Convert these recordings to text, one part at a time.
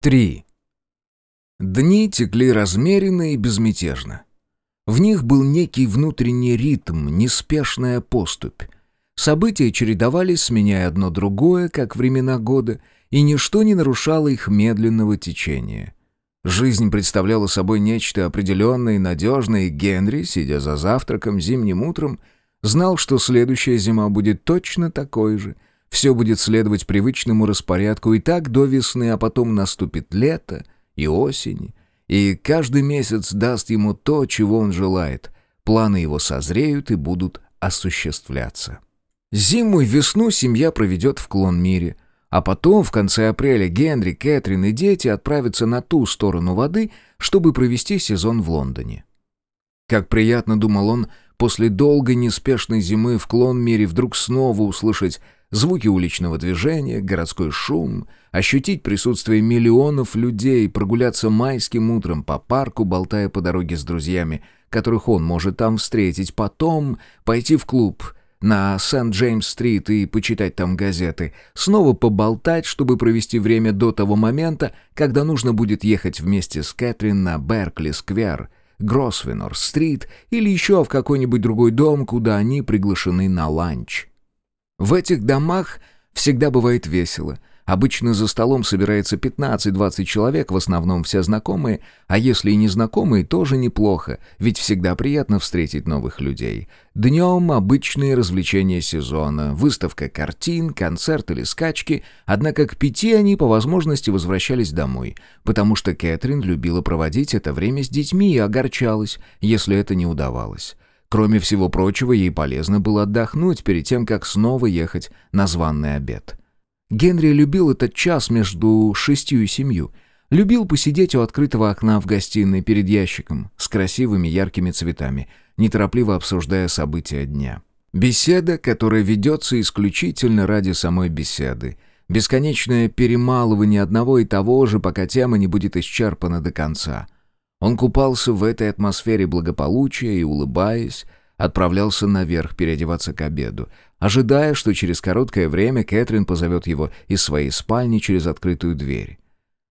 3. Дни текли размеренно и безмятежно. В них был некий внутренний ритм, неспешная поступь. События чередовались, сменяя одно другое, как времена года, и ничто не нарушало их медленного течения. Жизнь представляла собой нечто определенное и надежное, и Генри, сидя за завтраком зимним утром, знал, что следующая зима будет точно такой же — все будет следовать привычному распорядку и так до весны, а потом наступит лето и осень, и каждый месяц даст ему то, чего он желает. Планы его созреют и будут осуществляться. Зиму и весну семья проведет в Клон-Мире, а потом, в конце апреля, Генри, Кэтрин и дети отправятся на ту сторону воды, чтобы провести сезон в Лондоне. Как приятно, думал он, после долгой неспешной зимы в Клон-Мире вдруг снова услышать звуки уличного движения, городской шум, ощутить присутствие миллионов людей, прогуляться майским утром по парку, болтая по дороге с друзьями, которых он может там встретить, потом пойти в клуб на Сент-Джеймс-стрит и почитать там газеты, снова поболтать, чтобы провести время до того момента, когда нужно будет ехать вместе с Кэтрин на Беркли-сквер, Гросвенор-стрит или еще в какой-нибудь другой дом, куда они приглашены на ланч. В этих домах всегда бывает весело. Обычно за столом собирается 15-20 человек, в основном все знакомые, а если и незнакомые, тоже неплохо, ведь всегда приятно встретить новых людей. Днем обычные развлечения сезона, выставка картин, концерт или скачки, однако к пяти они по возможности возвращались домой, потому что Кэтрин любила проводить это время с детьми и огорчалась, если это не удавалось. Кроме всего прочего, ей полезно было отдохнуть перед тем, как снова ехать на званный обед. Генри любил этот час между шестью и семью. Любил посидеть у открытого окна в гостиной перед ящиком с красивыми яркими цветами, неторопливо обсуждая события дня. Беседа, которая ведется исключительно ради самой беседы. Бесконечное перемалывание одного и того же, пока тема не будет исчерпана до конца — он купался в этой атмосфере благополучия и, улыбаясь, отправлялся наверх переодеваться к обеду, ожидая, что через короткое время Кэтрин позовет его из своей спальни через открытую дверь.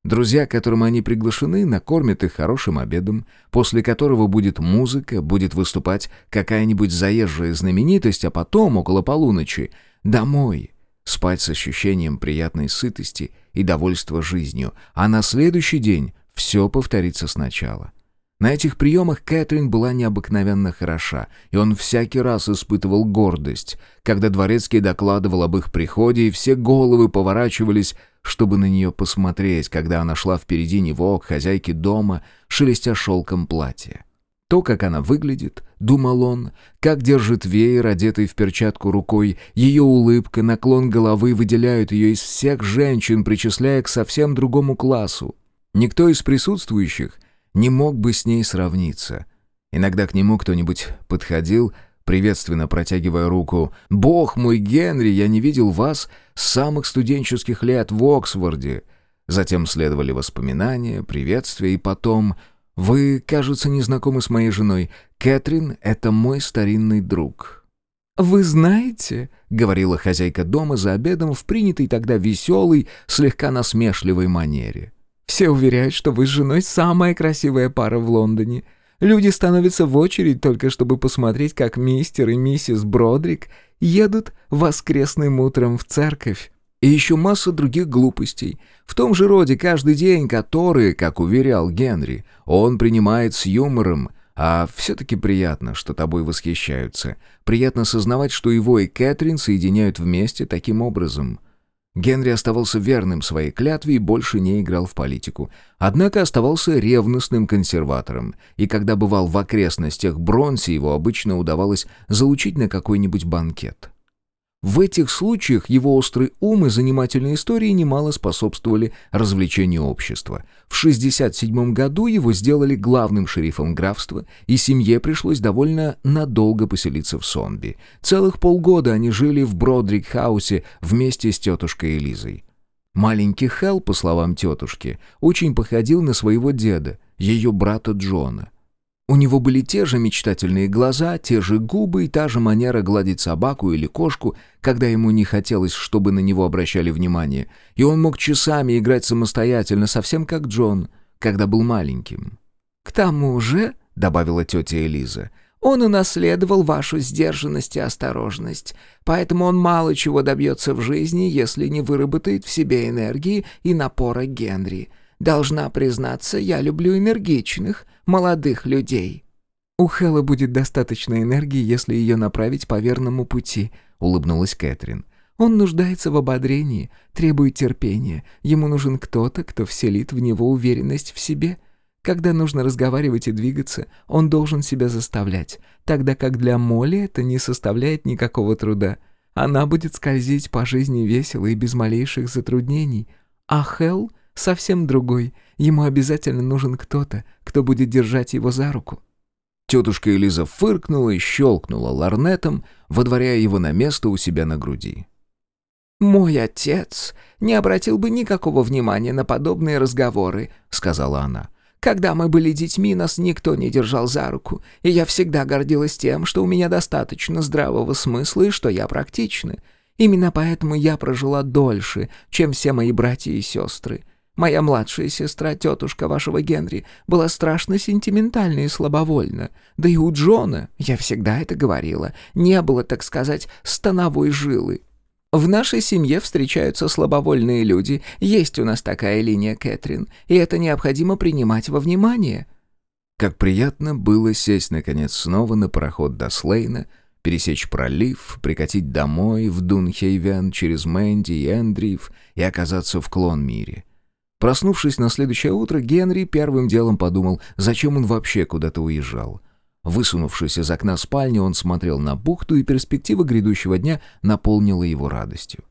Друзья, к которым они приглашены, накормят их хорошим обедом, после которого будет музыка, будет выступать какая-нибудь заезжая знаменитость, а потом, около полуночи, домой, спать с ощущением приятной сытости и довольства жизнью, а на следующий день все повторится сначала. На этих приемах Кэтрин была необыкновенно хороша, и он всякий раз испытывал гордость, когда дворецкий докладывал об их приходе, и все головы поворачивались, чтобы на нее посмотреть, когда она шла впереди него к хозяйке дома, шелестя шелком платья. То, как она выглядит, думал он, как держит веер, одетый в перчатку рукой, ее улыбка, наклон головы выделяют ее из всех женщин, причисляя к совсем другому классу. Никто из присутствующих не мог бы с ней сравниться. Иногда к нему кто-нибудь подходил, приветственно протягивая руку. «Бог мой, Генри, я не видел вас с самых студенческих лет в Оксфорде». Затем следовали воспоминания, приветствия и потом... «Вы, кажется, не знакомы с моей женой. Кэтрин — это мой старинный друг». «Вы знаете», — говорила хозяйка дома за обедом в принятой тогда веселой, слегка насмешливой манере, все уверяют, что вы с женой самая красивая пара в Лондоне. Люди становятся в очередь только чтобы посмотреть, как мистер и миссис Бродрик едут воскресным утром в церковь. И еще масса других глупостей. В том же роде каждый день, которые, как уверял Генри, он принимает с юмором, а все-таки приятно, что тобой восхищаются. Приятно сознавать, что его и Кэтрин соединяют вместе таким образом. Генри оставался верным своей клятве и больше не играл в политику. Однако оставался ревностным консерватором, и когда бывал в окрестностях Бронси, его обычно удавалось залучить на какой-нибудь банкет. В этих случаях его острый ум и занимательные истории немало способствовали развлечению общества. В 67 году его сделали главным шерифом графства, и семье пришлось довольно надолго поселиться в Сонби. Целых полгода они жили в Бродрик-хаусе вместе с тетушкой Элизой. Маленький Хелл, по словам тетушки, очень походил на своего деда, ее брата Джона. У него были те же мечтательные глаза, те же губы и та же манера гладить собаку или кошку, когда ему не хотелось, чтобы на него обращали внимание, и он мог часами играть самостоятельно, совсем как Джон, когда был маленьким. «К тому же», — добавила тетя Элиза, — «он унаследовал вашу сдержанность и осторожность, поэтому он мало чего добьется в жизни, если не выработает в себе энергии и напора Генри». Должна признаться, я люблю энергичных, молодых людей». «У Хэлла будет достаточно энергии, если ее направить по верному пути», — улыбнулась Кэтрин. «Он нуждается в ободрении, требует терпения. Ему нужен кто-то, кто вселит в него уверенность в себе. Когда нужно разговаривать и двигаться, он должен себя заставлять, тогда как для Молли это не составляет никакого труда. Она будет скользить по жизни весело и без малейших затруднений. А Хелл совсем другой. Ему обязательно нужен кто-то, кто будет держать его за руку». Тетушка Элиза фыркнула и щелкнула ларнетом, водворяя его на место у себя на груди. «Мой отец не обратил бы никакого внимания на подобные разговоры», — сказала она. «Когда мы были детьми, нас никто не держал за руку, и я всегда гордилась тем, что у меня достаточно здравого смысла и что я практична. Именно поэтому я прожила дольше, чем все мои братья и сестры. Моя младшая сестра, тетушка вашего Генри, была страшно сентиментальна и слабовольна. Да и у Джона, я всегда это говорила, не было, так сказать, становой жилы. В нашей семье встречаются слабовольные люди, есть у нас такая линия, Кэтрин, и это необходимо принимать во внимание». Как приятно было сесть, наконец, снова на пароход до Слейна, пересечь пролив, прикатить домой в Дунхейвен через Мэнди и Эндриев и оказаться в Клон-мире. Проснувшись на следующее утро, Генри первым делом подумал, зачем он вообще куда-то уезжал. Высунувшись из окна спальни, он смотрел на бухту, и перспектива грядущего дня наполнила его радостью.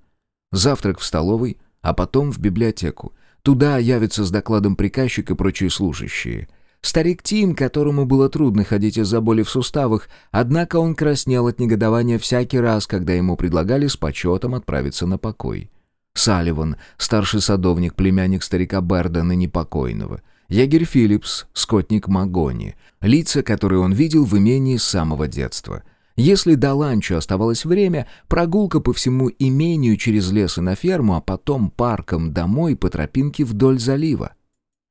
Завтрак в столовой, а потом в библиотеку. Туда явятся с докладом приказчик и прочие служащие. Старик Тим, которому было трудно ходить из-за боли в суставах, однако он краснел от негодования всякий раз, когда ему предлагали с почетом отправиться на покой. Салливан, старший садовник, племянник старика Бердена непокойного. Егерь Филлипс, скотник Магони. Лица, которые он видел в имении с самого детства. Если до ланча оставалось время, прогулка по всему имению через лес и на ферму, а потом парком домой по тропинке вдоль залива.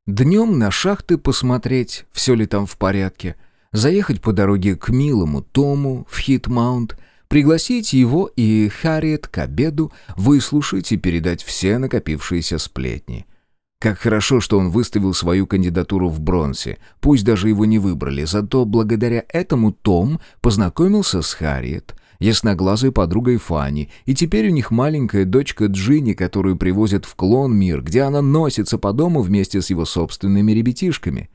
Днем на шахты посмотреть, все ли там в порядке. Заехать по дороге к милому Тому в Хитмаунт пригласить его и Харриет к обеду, выслушать и передать все накопившиеся сплетни. Как хорошо, что он выставил свою кандидатуру в Бронсе, пусть даже его не выбрали, зато благодаря этому Том познакомился с Харриет, ясноглазой подругой Фанни, и теперь у них маленькая дочка Джинни, которую привозят в клон мир, где она носится по дому вместе с его собственными ребятишками.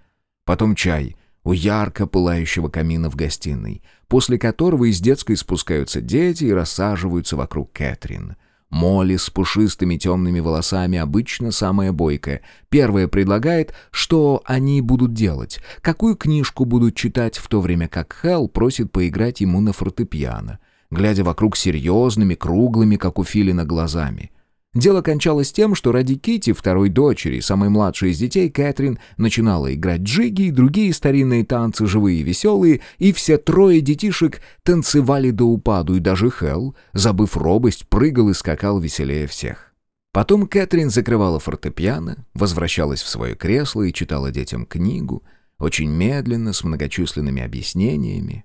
Потом чай — у ярко пылающего камина в гостиной, после которого из детской спускаются дети и рассаживаются вокруг Кэтрин. Молли с пушистыми темными волосами обычно самая бойкая. Первая предлагает, что они будут делать, какую книжку будут читать, в то время как Хелл просит поиграть ему на фортепиано, глядя вокруг серьезными, круглыми, как у Филина, глазами. Дело кончалось тем, что ради Кити, второй дочери, самой младшей из детей, Кэтрин начинала играть джиги и другие старинные танцы, живые и веселые, и все трое детишек танцевали до упаду, и даже Хелл, забыв робость, прыгал и скакал веселее всех. Потом Кэтрин закрывала фортепиано, возвращалась в свое кресло и читала детям книгу, очень медленно, с многочисленными объяснениями.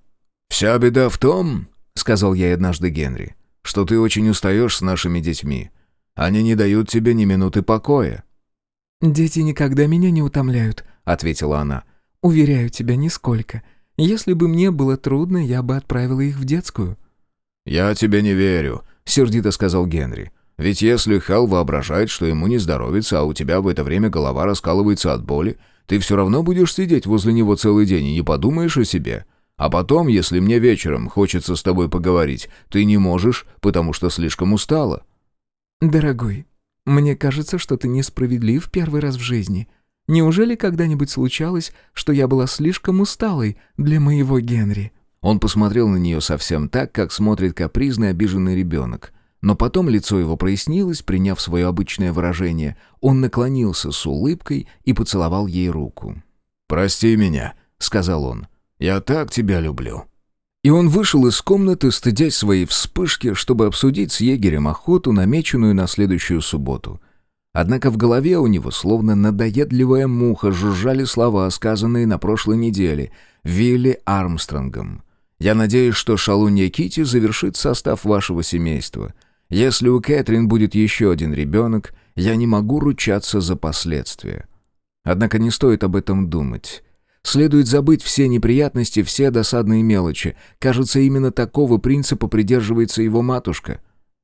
«Вся беда в том, — сказал я однажды Генри, — что ты очень устаешь с нашими детьми». Они не дают тебе ни минуты покоя». «Дети никогда меня не утомляют», — ответила она. «Уверяю тебя, нисколько. Если бы мне было трудно, я бы отправила их в детскую». «Я тебе не верю», — сердито сказал Генри. «Ведь если Хелл воображает, что ему не здоровится, а у тебя в это время голова раскалывается от боли, ты все равно будешь сидеть возле него целый день и не подумаешь о себе. А потом, если мне вечером хочется с тобой поговорить, ты не можешь, потому что слишком устала». «Дорогой, мне кажется, что ты несправедлив первый раз в жизни. Неужели когда-нибудь случалось, что я была слишком усталой для моего Генри?» Он посмотрел на нее совсем так, как смотрит капризный обиженный ребенок. Но потом лицо его прояснилось, приняв свое обычное выражение. Он наклонился с улыбкой и поцеловал ей руку. «Прости меня», — сказал он. Я так тебя люблю». И он вышел из комнаты, стыдясь своей вспышки, чтобы обсудить с егерем охоту, намеченную на следующую субботу. Однако в голове у него, словно надоедливая муха, жужжали слова, сказанные на прошлой неделе Вилли Армстронгом. «Я надеюсь, что шалунья Кити завершит состав вашего семейства. Если у Кэтрин будет еще один ребенок, я не могу ручаться за последствия». Однако не стоит об этом думать. Следует забыть все неприятности, все досадные мелочи. Кажется, именно такого принципа придерживается его матушка.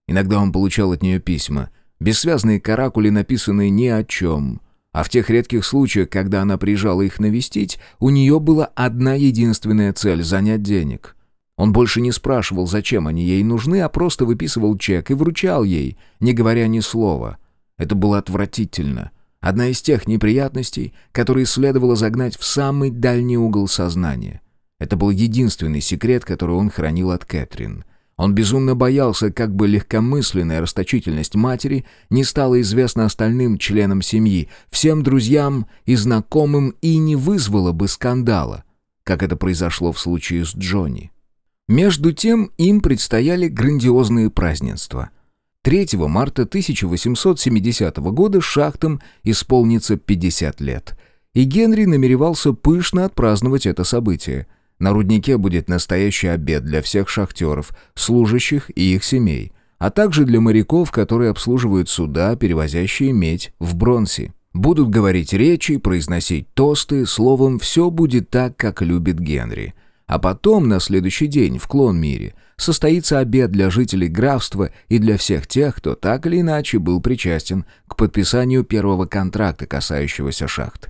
Иногда он получал от нее письма — Бессвязные каракули, написанные ни о чем. А в тех редких случаях, когда она приезжала их навестить, у нее была одна единственная цель — занять денег. Он больше не спрашивал, зачем они ей нужны, а просто выписывал чек и вручал ей, не говоря ни слова. Это было отвратительно. Одна из тех неприятностей, которые следовало загнать в самый дальний угол сознания. Это был единственный секрет, который он хранил от Кэтрин — он безумно боялся, как бы легкомысленная расточительность матери не стала известна остальным членам семьи, всем друзьям и знакомым и не вызвала бы скандала, как это произошло в случае с Джонни. Между тем им предстояли грандиозные празднества. 3 марта 1870 года шахтам исполнится 50 лет, и Генри намеревался пышно отпраздновать это событие – на руднике будет настоящий обед для всех шахтеров, служащих и их семей, а также для моряков, которые обслуживают суда, перевозящие медь в Бронси. Будут говорить речи, произносить тосты, словом, все будет так, как любит Генри. А потом, на следующий день, в Клон-Мире, состоится обед для жителей графства и для всех тех, кто так или иначе был причастен к подписанию первого контракта, касающегося шахт.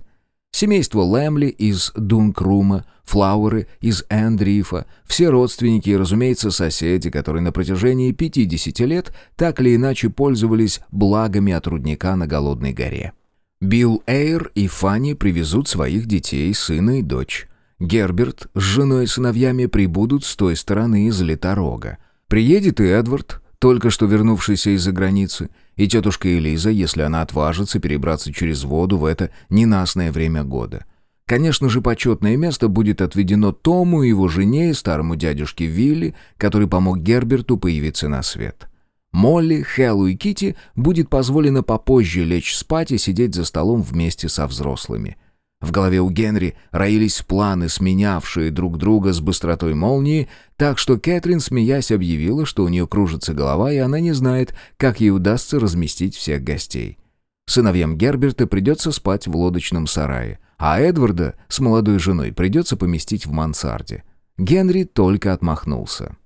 Семейство Лэмли из Дункрума, Флауэры из Эндрифа, все родственники и, разумеется, соседи, которые на протяжении 50 лет так или иначе пользовались благами от рудника на Голодной горе. Билл Эйр и Фанни привезут своих детей, сына и дочь. Герберт с женой и сыновьями прибудут с той стороны из Литорога. Приедет и Эдвард, только что вернувшийся из-за границы, и тетушка Элиза, если она отважится перебраться через воду в это ненастное время года. Конечно же, почетное место будет отведено Тому, его жене и старому дядюшке Вилли, который помог Герберту появиться на свет. Молли, Хеллу и Кити будет позволено попозже лечь спать и сидеть за столом вместе со взрослыми. В голове у Генри роились планы, сменявшие друг друга с быстротой молнии, так что Кэтрин, смеясь, объявила, что у нее кружится голова, и она не знает, как ей удастся разместить всех гостей. Сыновьям Герберта придется спать в лодочном сарае, а Эдварда с молодой женой придется поместить в мансарде. Генри только отмахнулся.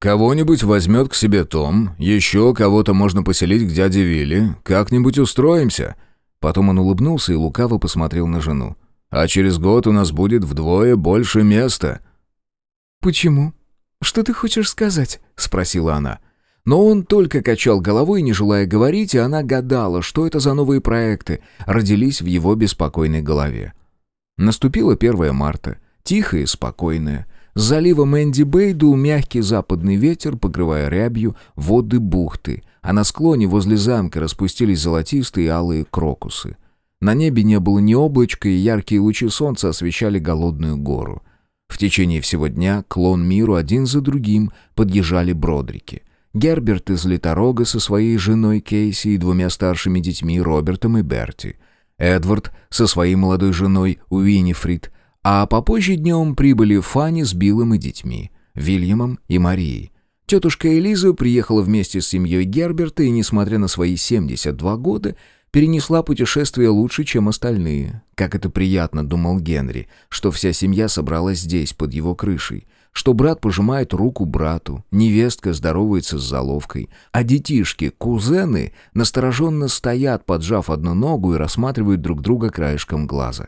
«Кого-нибудь возьмет к себе Том, еще кого-то можно поселить к дяде Вилли, как-нибудь устроимся», Потом он улыбнулся и лукаво посмотрел на жену. «А через год у нас будет вдвое больше места». «Почему? Что ты хочешь сказать?» — спросила она. Но он только качал головой, не желая говорить, и она гадала, что это за новые проекты родились в его беспокойной голове. Наступило 1 марта, тихое и спокойное. С залива Мэнди-Бэй дул мягкий западный ветер, покрывая рябью воды бухты — а на склоне возле замка распустились золотистые алые крокусы. На небе не было ни облачка, и яркие лучи солнца освещали голодную гору. В течение всего дня клон миру один за другим подъезжали бродрики. Герберт из Литорога со своей женой Кейси и двумя старшими детьми Робертом и Берти. Эдвард со своей молодой женой Уинифрид, а попозже днем прибыли Фанни с Биллом и детьми, Вильямом и Марией. Тетушка Элиза приехала вместе с семьей Герберта и, несмотря на свои 72 года, перенесла путешествие лучше, чем остальные. Как это приятно, думал Генри, что вся семья собралась здесь, под его крышей, что брат пожимает руку брату, невестка здоровается с заловкой, а детишки, кузены, настороженно стоят, поджав одну ногу и рассматривают друг друга краешком глаза.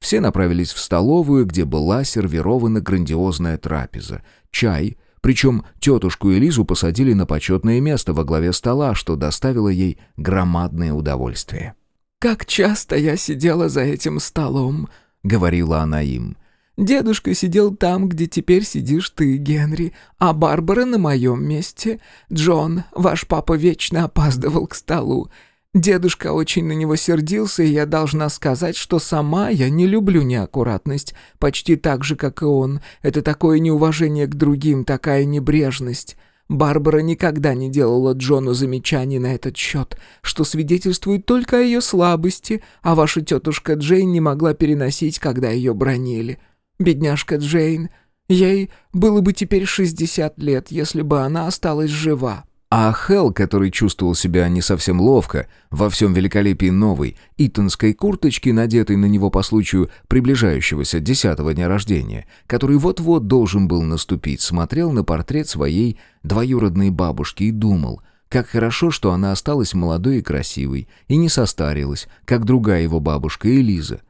Все направились в столовую, где была сервирована грандиозная трапеза, чай — причем тетушку Элизу посадили на почетное место во главе стола, что доставило ей громадное удовольствие. «Как часто я сидела за этим столом», — говорила она им. «Дедушка сидел там, где теперь сидишь ты, Генри, а Барбара на моем месте. Джон, ваш папа вечно опаздывал к столу. Дедушка очень на него сердился, и я должна сказать, что сама я не люблю неаккуратность, почти так же, как и он. Это такое неуважение к другим, такая небрежность. Барбара никогда не делала Джону замечаний на этот счет, что свидетельствует только о ее слабости, а ваша тетушка Джейн не могла переносить, когда ее бронили. Бедняжка Джейн, ей было бы теперь 60 лет, если бы она осталась жива. А Хелл, который чувствовал себя не совсем ловко, во всем великолепии новой итонской курточки, надетой на него по случаю приближающегося десятого дня рождения, который вот-вот должен был наступить, смотрел на портрет своей двоюродной бабушки и думал, как хорошо, что она осталась молодой и красивой, и не состарилась, как другая его бабушка Элиза.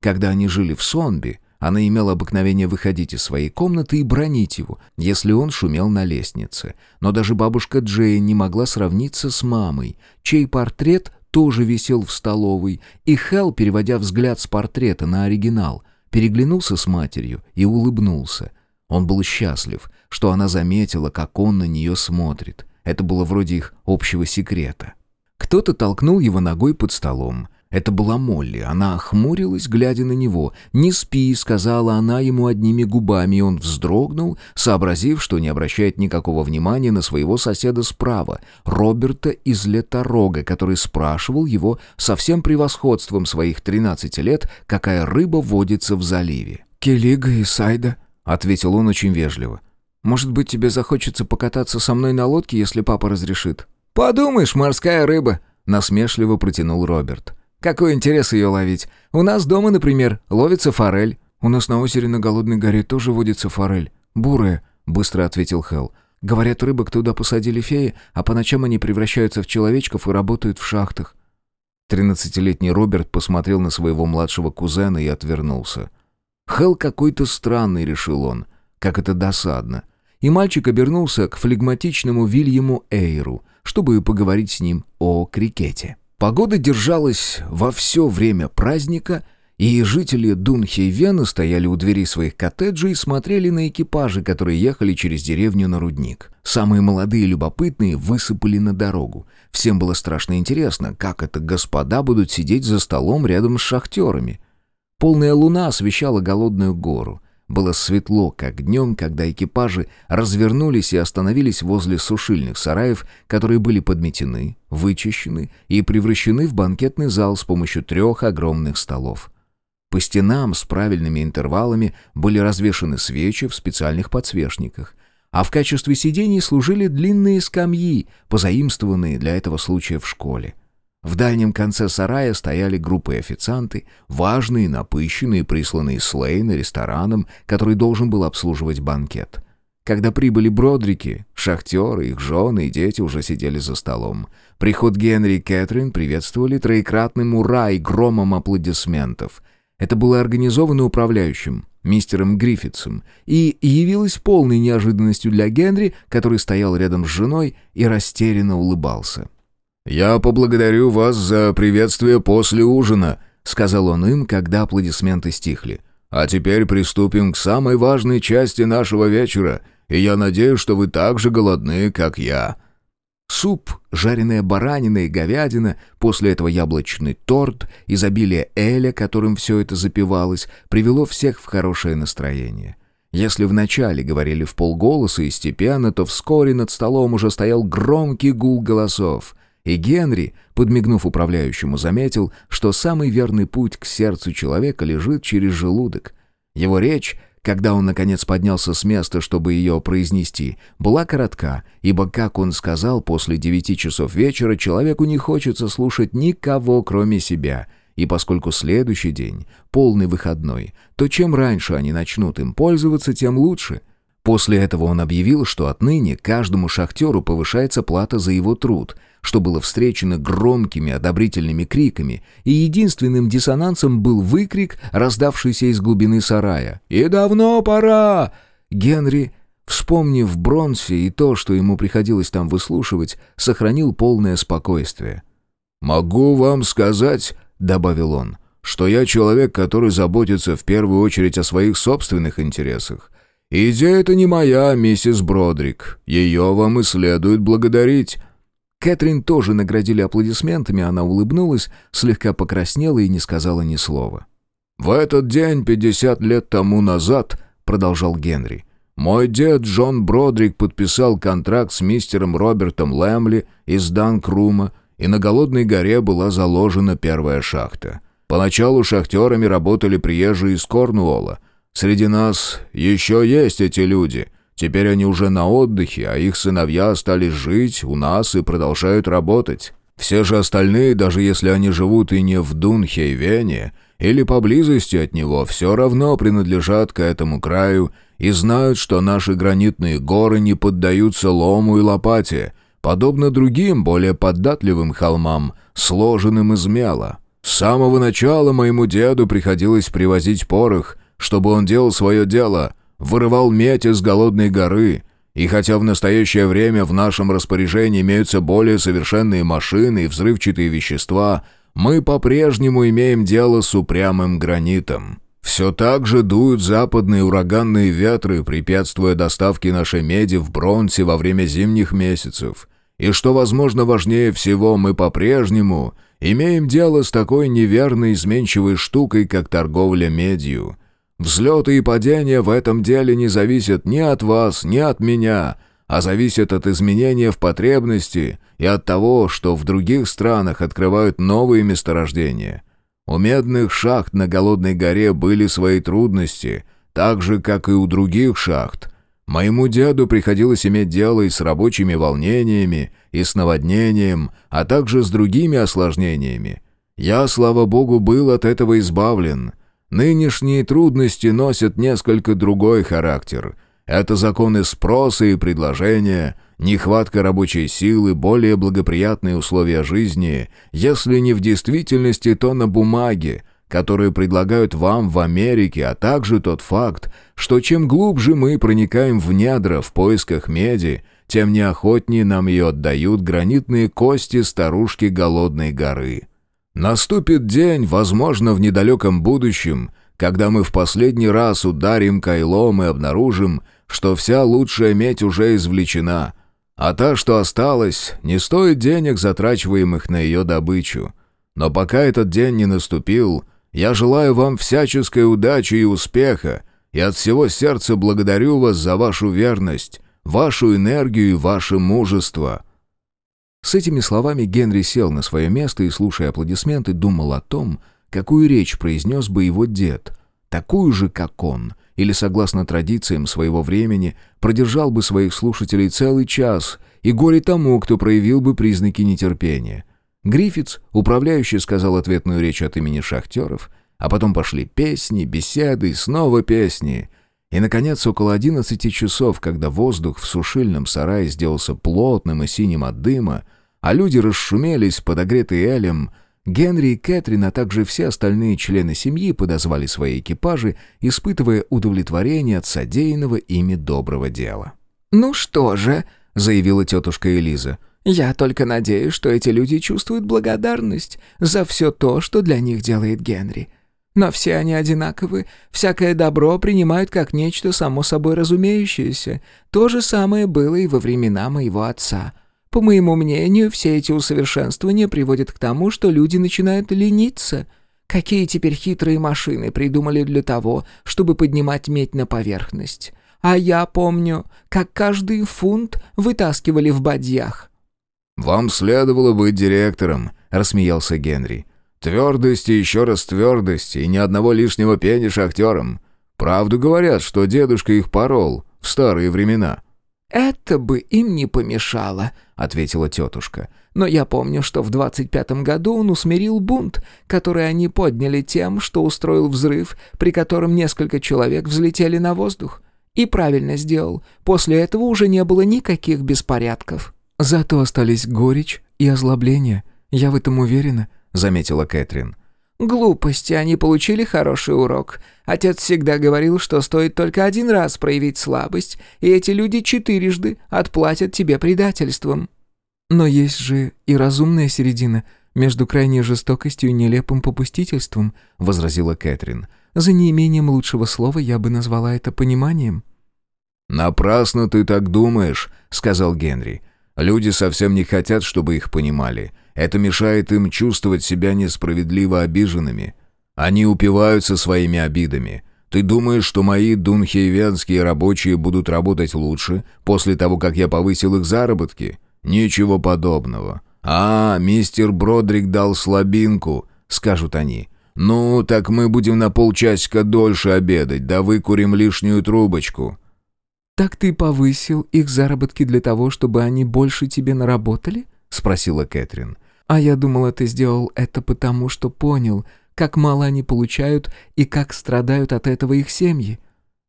Когда они жили в Сонби, она имела обыкновение выходить из своей комнаты и бронить его, если он шумел на лестнице. Но даже бабушка Джейн не могла сравниться с мамой, чей портрет тоже висел в столовой, и Хелл, переводя взгляд с портрета на оригинал, переглянулся с матерью и улыбнулся. Он был счастлив, что она заметила, как он на нее смотрит. Это было вроде их общего секрета. Кто-то толкнул его ногой под столом. Это была Молли. Она охмурилась, глядя на него. «Не спи», — сказала она ему одними губами, и он вздрогнул, сообразив, что не обращает никакого внимания на своего соседа справа, Роберта из Леторога, который спрашивал его со всем превосходством своих 13 лет, какая рыба водится в заливе. «Келига и Сайда», — ответил он очень вежливо. «Может быть, тебе захочется покататься со мной на лодке, если папа разрешит?» «Подумаешь, морская рыба», — насмешливо протянул Роберт. Какой интерес ее ловить? У нас дома, например, ловится форель». «У нас на озере на Голодной горе тоже водится форель. Бурая», — быстро ответил Хелл. «Говорят, рыбок туда посадили феи, а по ночам они превращаются в человечков и работают в шахтах». Тринадцатилетний Роберт посмотрел на своего младшего кузена и отвернулся. «Хелл какой-то странный», — решил он. «Как это досадно». И мальчик обернулся к флегматичному Вильяму Эйру, чтобы поговорить с ним о крикете. Погода держалась во все время праздника, и жители Дунхейвена стояли у двери своих коттеджей и смотрели на экипажи, которые ехали через деревню на рудник. Самые молодые и любопытные высыпали на дорогу. Всем было страшно интересно, как это господа будут сидеть за столом рядом с шахтерами. Полная луна освещала голодную гору. Было светло, как днем, когда экипажи развернулись и остановились возле сушильных сараев, которые были подметены, вычищены и превращены в банкетный зал с помощью трех огромных столов. По стенам с правильными интервалами были развешаны свечи в специальных подсвечниках, а в качестве сидений служили длинные скамьи, позаимствованные для этого случая в школе. В дальнем конце сарая стояли группы официанты, важные, напыщенные, присланные с Лейна рестораном, который должен был обслуживать банкет. Когда прибыли Бродрики, шахтеры, их жены и дети уже сидели за столом. Приход Генри и Кэтрин приветствовали троекратным «Ура!» и громом аплодисментов. Это было организовано управляющим, мистером Гриффитсом, и явилось полной неожиданностью для Генри, который стоял рядом с женой и растерянно улыбался. «Я поблагодарю вас за приветствие после ужина», — сказал он им, когда аплодисменты стихли. «А теперь приступим к самой важной части нашего вечера, и я надеюсь, что вы так же голодны, как я». Суп, жареная баранина и говядина, после этого яблочный торт, изобилие эля, которым все это запивалось, привело всех в хорошее настроение. Если вначале говорили в полголоса и степенно, то вскоре над столом уже стоял громкий гул голосов — и Генри, подмигнув управляющему, заметил, что самый верный путь к сердцу человека лежит через желудок. Его речь, когда он наконец поднялся с места, чтобы ее произнести, была коротка, ибо, как он сказал, после девяти часов вечера человеку не хочется слушать никого, кроме себя, и поскольку следующий день — полный выходной, то чем раньше они начнут им пользоваться, тем лучше — После этого он объявил, что отныне каждому шахтеру повышается плата за его труд, что было встречено громкими одобрительными криками, и единственным диссонансом был выкрик, раздавшийся из глубины сарая. «И давно пора!» Генри, вспомнив Бронси и то, что ему приходилось там выслушивать, сохранил полное спокойствие. «Могу вам сказать», — добавил он, — «что я человек, который заботится в первую очередь о своих собственных интересах, «Идея это не моя, миссис Бродрик. Ее вам и следует благодарить». Кэтрин тоже наградили аплодисментами, она улыбнулась, слегка покраснела и не сказала ни слова. «В этот день, пятьдесят лет тому назад», — продолжал Генри, «мой дед Джон Бродрик подписал контракт с мистером Робертом Лэмли из Данкрума, и на Голодной горе была заложена первая шахта. Поначалу шахтерами работали приезжие из Корнуолла. Среди нас еще есть эти люди. Теперь они уже на отдыхе, а их сыновья остались жить у нас и продолжают работать. Все же остальные, даже если они живут и не в Дунхейвене или поблизости от него, все равно принадлежат к этому краю и знают, что наши гранитные горы не поддаются лому и лопате, подобно другим, более податливым холмам, сложенным из мела. С самого начала моему деду приходилось привозить порох, чтобы он делал свое дело, вырывал медь из голодной горы, и хотя в настоящее время в нашем распоряжении имеются более совершенные машины и взрывчатые вещества, мы по-прежнему имеем дело с упрямым гранитом. Все так же дуют западные ураганные ветры, препятствуя доставке нашей меди в Бронте во время зимних месяцев. И что, возможно, важнее всего, мы по-прежнему имеем дело с такой неверной изменчивой штукой, как торговля медью. Взлеты и падения в этом деле не зависят ни от вас, ни от меня, а зависят от изменения в потребности и от того, что в других странах открывают новые месторождения. У медных шахт на Голодной горе были свои трудности, так же, как и у других шахт. Моему деду приходилось иметь дело и с рабочими волнениями, и с наводнением, а также с другими осложнениями. Я, слава богу, был от этого избавлен. Нынешние трудности носят несколько другой характер. Это законы спроса и предложения, нехватка рабочей силы, более благоприятные условия жизни, если не в действительности, то на бумаге, которые предлагают вам в Америке, а также тот факт, что чем глубже мы проникаем в недра в поисках меди, тем неохотнее нам ее отдают гранитные кости старушки Голодной горы. Наступит день, возможно, в недалеком будущем, когда мы в последний раз ударим кайлом и обнаружим, что вся лучшая медь уже извлечена, а та, что осталась, не стоит денег, затрачиваемых на ее добычу. Но пока этот день не наступил, я желаю вам всяческой удачи и успеха, и от всего сердца благодарю вас за вашу верность, вашу энергию и ваше мужество. С этими словами Генри сел на свое место и, слушая аплодисменты, думал о том, какую речь произнес бы его дед, такую же, как он, или, согласно традициям своего времени, продержал бы своих слушателей целый час, и горе тому, кто проявил бы признаки нетерпения. Гриффитс, управляющий, сказал ответную речь от имени шахтеров, а потом пошли песни, беседы, снова песни — и, наконец, около одиннадцати часов, когда воздух в сушильном сарае сделался плотным и синим от дыма, а люди расшумелись, подогретые Элем, Генри и Кэтрин, а также все остальные члены семьи подозвали свои экипажи, испытывая удовлетворение от содеянного ими доброго дела. «Ну что же», — заявила тетушка Элиза, — «я только надеюсь, что эти люди чувствуют благодарность за все то, что для них делает Генри. Но все они одинаковы, всякое добро принимают как нечто само собой разумеющееся. То же самое было и во времена моего отца. По моему мнению, все эти усовершенствования приводят к тому, что люди начинают лениться. Какие теперь хитрые машины придумали для того, чтобы поднимать медь на поверхность? А я помню, как каждый фунт вытаскивали в бадьях. «Вам следовало быть директором», — рассмеялся Генри. Твердость и еще раз твердость, и ни одного лишнего пени шахтерам. Правду говорят, что дедушка их порол в старые времена». «Это бы им не помешало», — ответила тетушка. «Но я помню, что в двадцать пятом году он усмирил бунт, который они подняли тем, что устроил взрыв, при котором несколько человек взлетели на воздух. И правильно сделал. После этого уже не было никаких беспорядков». «Зато остались горечь и озлобление. Я в этом уверена», заметила Кэтрин. «Глупости, они получили хороший урок. Отец всегда говорил, что стоит только один раз проявить слабость, и эти люди четырежды отплатят тебе предательством». «Но есть же и разумная середина между крайней жестокостью и нелепым попустительством», — возразила Кэтрин. «За неимением лучшего слова я бы назвала это пониманием». «Напрасно ты так думаешь», — сказал Генри. Люди совсем не хотят, чтобы их понимали. Это мешает им чувствовать себя несправедливо обиженными. Они упиваются своими обидами. Ты думаешь, что мои дунхейвенские рабочие будут работать лучше после того, как я повысил их заработки? Ничего подобного. А, мистер Бродрик дал слабинку, скажут они. Ну, так мы будем на полчасика дольше обедать, да выкурим лишнюю трубочку. «Так ты повысил их заработки для того, чтобы они больше тебе наработали?» — спросила Кэтрин. «А я думала, ты сделал это потому, что понял, как мало они получают и как страдают от этого их семьи».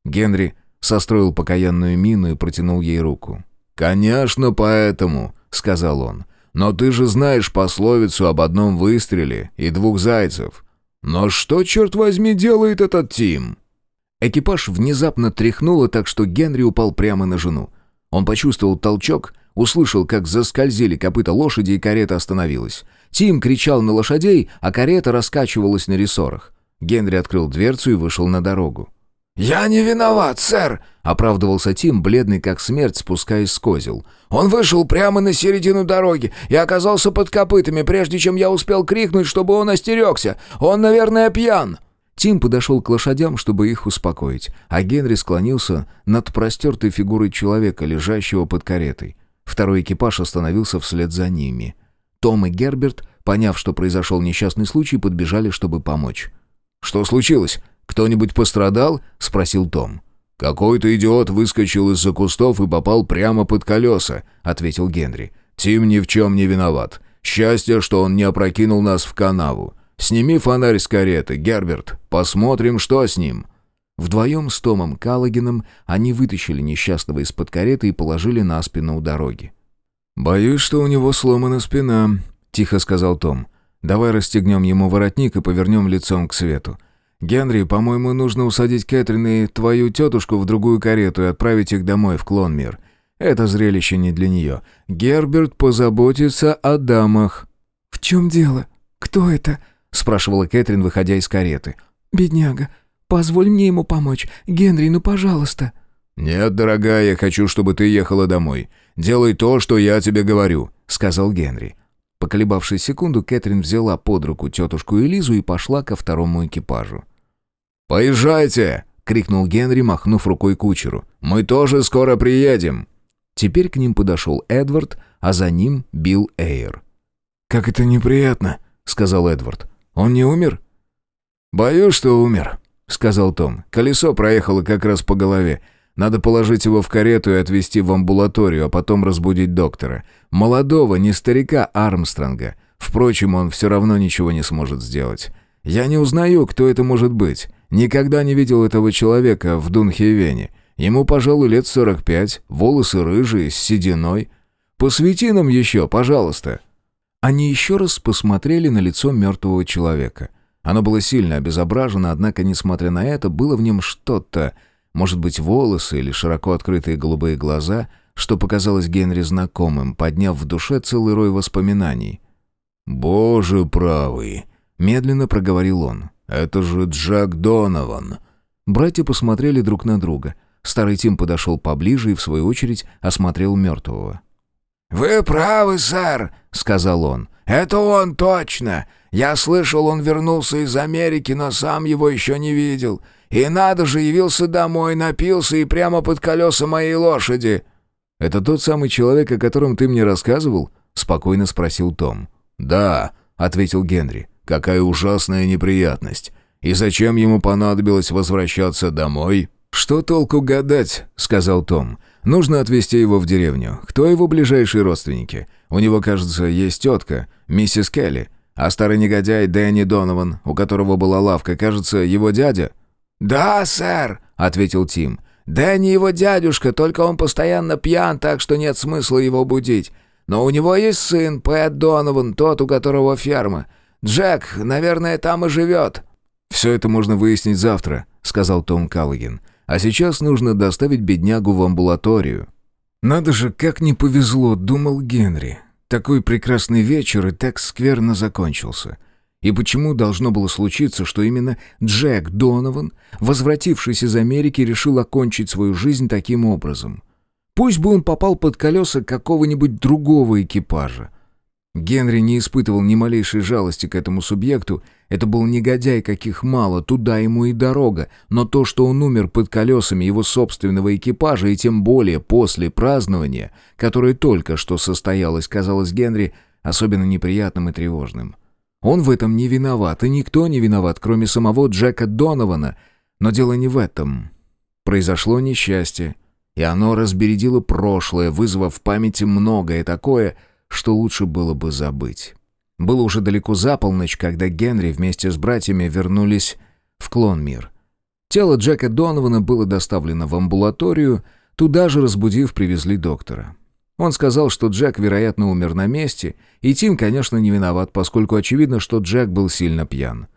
Генри состроил покаянную мину и протянул ей руку. «Конечно, поэтому», — сказал он. «Но ты же знаешь пословицу об одном выстреле и двух зайцев. Но что, черт возьми, делает этот Тим?» Экипаж внезапно тряхнуло так, что Генри упал прямо на жену. Он почувствовал толчок, услышал, как заскользили копыта лошади, и карета остановилась. Тим кричал на лошадей, а карета раскачивалась на рессорах. Генри открыл дверцу и вышел на дорогу. «Я не виноват, сэр!» — оправдывался Тим, бледный как смерть, спускаясь с козел. «Он вышел прямо на середину дороги и оказался под копытами, прежде чем я успел крикнуть, чтобы он остерегся. Он, наверное, пьян!» Тим подошел к лошадям, чтобы их успокоить, а Генри склонился над простертой фигурой человека, лежащего под каретой. Второй экипаж остановился вслед за ними. Том и Герберт, поняв, что произошел несчастный случай, подбежали, чтобы помочь. «Что случилось? Кто-нибудь пострадал?» — спросил Том. «Какой-то идиот выскочил из-за кустов и попал прямо под колеса», — ответил Генри. «Тим ни в чем не виноват. Счастье, что он не опрокинул нас в канаву. «Сними фонарь с кареты, Герберт. Посмотрим, что с ним». Вдвоем с Томом Каллогином они вытащили несчастного из-под кареты и положили на спину у дороги. «Боюсь, что у него сломана спина», — тихо сказал Том. «Давай расстегнем ему воротник и повернем лицом к свету. Генри, по-моему, нужно усадить Кэтрин и твою тетушку в другую карету и отправить их домой в Клонмир. Это зрелище не для нее. Герберт позаботится о дамах». «В чем дело? Кто это?» — спрашивала Кэтрин, выходя из кареты. «Бедняга, позволь мне ему помочь. Генри, ну пожалуйста». «Нет, дорогая, я хочу, чтобы ты ехала домой. Делай то, что я тебе говорю», — сказал Генри. Поколебавшись секунду, Кэтрин взяла под руку тетушку Элизу и пошла ко второму экипажу. «Поезжайте!» — крикнул Генри, махнув рукой кучеру. «Мы тоже скоро приедем!» Теперь к ним подошел Эдвард, а за ним Билл Эйр. «Как это неприятно!» — сказал Эдвард. Он не умер?» «Боюсь, что умер», — сказал Том. «Колесо проехало как раз по голове. Надо положить его в карету и отвезти в амбулаторию, а потом разбудить доктора. Молодого, не старика Армстронга. Впрочем, он все равно ничего не сможет сделать. Я не узнаю, кто это может быть. Никогда не видел этого человека в Дунхевене. Ему, пожалуй, лет сорок пять, волосы рыжие, с сединой. Посвети нам еще, пожалуйста». Они еще раз посмотрели на лицо мертвого человека. Оно было сильно обезображено, однако, несмотря на это, было в нем что-то, может быть, волосы или широко открытые голубые глаза, что показалось Генри знакомым, подняв в душе целый рой воспоминаний. «Боже правый!» — медленно проговорил он. «Это же Джек Донован!» Братья посмотрели друг на друга. Старый Тим подошел поближе и, в свою очередь, осмотрел мертвого. «Вы правы, сэр», — сказал он. «Это он точно. Я слышал, он вернулся из Америки, но сам его еще не видел. И надо же, явился домой, напился и прямо под колеса моей лошади». «Это тот самый человек, о котором ты мне рассказывал?» — спокойно спросил Том. «Да», — ответил Генри. «Какая ужасная неприятность. И зачем ему понадобилось возвращаться домой?» «Что толку гадать?» — сказал Том. Нужно отвезти его в деревню. Кто его ближайшие родственники? У него, кажется, есть тетка, миссис Келли. А старый негодяй Дэнни Донован, у которого была лавка, кажется, его дядя?» «Да, сэр», — ответил Тим. «Дэнни его дядюшка, только он постоянно пьян, так что нет смысла его будить. Но у него есть сын, Пэт Донован, тот, у которого ферма. Джек, наверное, там и живет». «Все это можно выяснить завтра», — сказал Том Каллиген. А сейчас нужно доставить беднягу в амбулаторию. «Надо же, как не повезло», — думал Генри. Такой прекрасный вечер и так скверно закончился. И почему должно было случиться, что именно Джек Донован, возвратившись из Америки, решил окончить свою жизнь таким образом? Пусть бы он попал под колеса какого-нибудь другого экипажа. Генри не испытывал ни малейшей жалости к этому субъекту. Это был негодяй, каких мало, туда ему и дорога. Но то, что он умер под колесами его собственного экипажа, и тем более после празднования, которое только что состоялось, казалось Генри особенно неприятным и тревожным. Он в этом не виноват, и никто не виноват, кроме самого Джека Донована. Но дело не в этом. Произошло несчастье, и оно разбередило прошлое, вызвав в памяти многое такое — что лучше было бы забыть. Было уже далеко за полночь, когда Генри вместе с братьями вернулись в Клонмир. Тело Джека Донована было доставлено в амбулаторию, туда же разбудив привезли доктора. Он сказал, что Джек, вероятно, умер на месте, и Тим, конечно, не виноват, поскольку очевидно, что Джек был сильно пьян.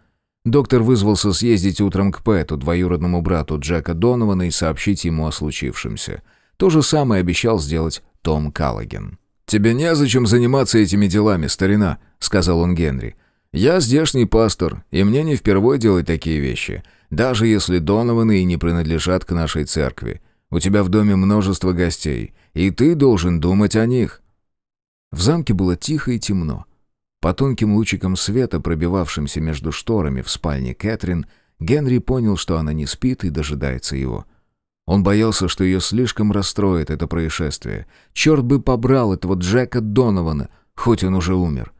Доктор вызвался съездить утром к Пэту, двоюродному брату Джека Донована, и сообщить ему о случившемся. То же самое обещал сделать Том Каллаген. «Тебе незачем заниматься этими делами, старина», — сказал он Генри. «Я здешний пастор, и мне не впервой делать такие вещи, даже если Донованы и не принадлежат к нашей церкви. У тебя в доме множество гостей, и ты должен думать о них». В замке было тихо и темно. По тонким лучикам света, пробивавшимся между шторами в спальне Кэтрин, Генри понял, что она не спит и дожидается его. Он боялся, что ее слишком расстроит это происшествие. Черт бы побрал этого Джека Донована, хоть он уже умер.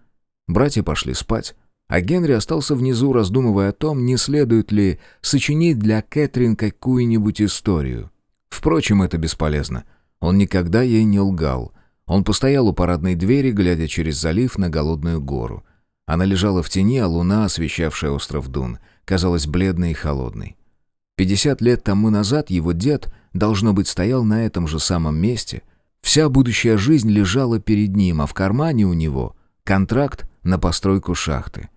Братья пошли спать, а Генри остался внизу, раздумывая о том, не следует ли сочинить для Кэтрин какую-нибудь историю. Впрочем, это бесполезно. Он никогда ей не лгал. Он постоял у парадной двери, глядя через залив на голодную гору. Она лежала в тени, а луна, освещавшая остров Дун, казалась бледной и холодной. Пятьдесят лет тому назад его дед, должно быть, стоял на этом же самом месте. Вся будущая жизнь лежала перед ним, а в кармане у него контракт на постройку шахты.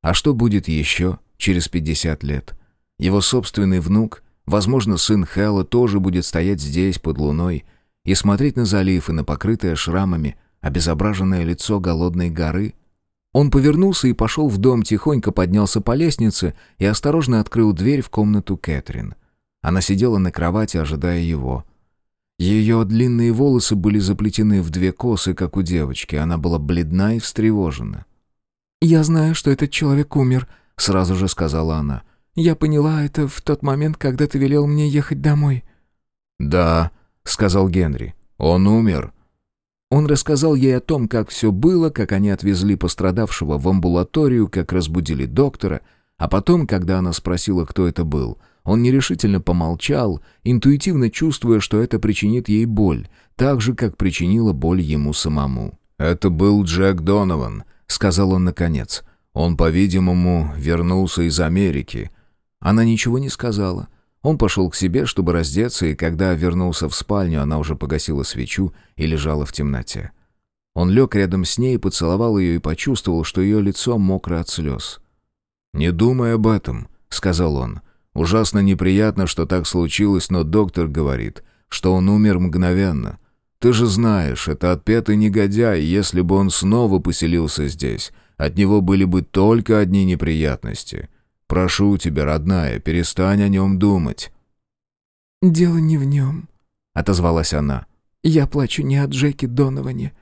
А что будет еще через пятьдесят лет? Его собственный внук, возможно, сын Хэлла, тоже будет стоять здесь, под луной, и смотреть на залив и на покрытое шрамами, обезображенное лицо голодной горы — он повернулся и пошел в дом, тихонько поднялся по лестнице и осторожно открыл дверь в комнату Кэтрин. Она сидела на кровати, ожидая его. Ее длинные волосы были заплетены в две косы, как у девочки. Она была бледна и встревожена. «Я знаю, что этот человек умер», — сразу же сказала она. «Я поняла это в тот момент, когда ты велел мне ехать домой». «Да», — сказал Генри. «Он умер. Он рассказал ей о том, как все было, как они отвезли пострадавшего в амбулаторию, как разбудили доктора, а потом, когда она спросила, кто это был, он нерешительно помолчал, интуитивно чувствуя, что это причинит ей боль, так же, как причинила боль ему самому. «Это был Джек Донован», — сказал он наконец. «Он, по-видимому, вернулся из Америки». Она ничего не сказала, он пошел к себе, чтобы раздеться, и когда вернулся в спальню, она уже погасила свечу и лежала в темноте. Он лег рядом с ней, поцеловал ее и почувствовал, что ее лицо мокро от слез. «Не думай об этом», — сказал он. «Ужасно неприятно, что так случилось, но доктор говорит, что он умер мгновенно. Ты же знаешь, это отпетый негодяй, если бы он снова поселился здесь, от него были бы только одни неприятности. Прошу тебя, родная, перестань о нем думать». «Дело не в нем», — отозвалась она. «Я плачу не о Джеке Доноване».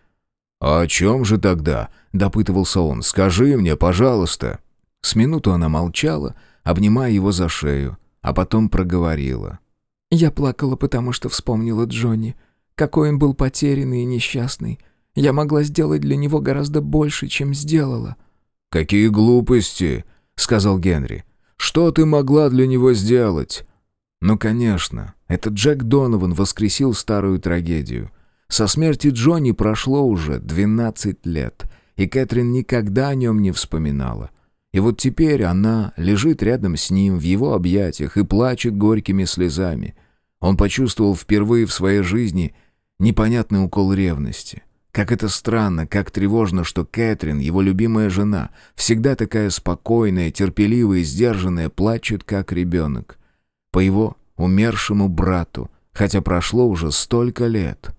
«А о чем же тогда?» — допытывался он. «Скажи мне, пожалуйста». С минуту она молчала, обнимая его за шею, а потом проговорила. «Я плакала, потому что вспомнила Джонни. Какой он был потерянный и несчастный. Я могла сделать для него гораздо больше, чем сделала». «Какие глупости!» — сказал Генри. «Что ты могла для него сделать?» «Ну, конечно, этот Джек Донован воскресил старую трагедию. Со смерти Джонни прошло уже 12 лет, и Кэтрин никогда о нем не вспоминала. И вот теперь она лежит рядом с ним в его объятиях и плачет горькими слезами. Он почувствовал впервые в своей жизни непонятный укол ревности. Как это странно, как тревожно, что Кэтрин, его любимая жена, всегда такая спокойная, терпеливая и сдержанная, плачет, как ребенок. По его умершему брату, хотя прошло уже столько лет.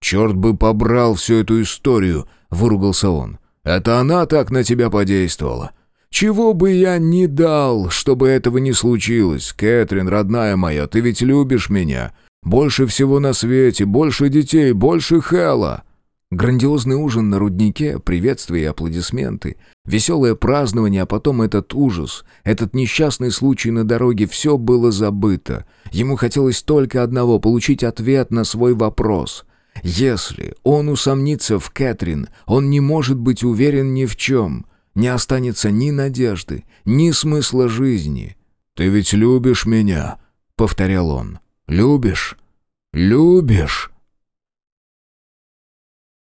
«Черт бы побрал всю эту историю!» — выругался он. «Это она так на тебя подействовала!» «Чего бы я ни дал, чтобы этого не случилось, Кэтрин, родная моя, ты ведь любишь меня. Больше всего на свете, больше детей, больше Хэлла!» Грандиозный ужин на руднике, приветствия и аплодисменты, веселое празднование, а потом этот ужас, этот несчастный случай на дороге, все было забыто. Ему хотелось только одного — получить ответ на свой вопрос. Если он усомнится в Кэтрин, он не может быть уверен ни в чем. Не останется ни надежды, ни смысла жизни. «Ты ведь любишь меня?» — повторял он. «Любишь? Любишь?»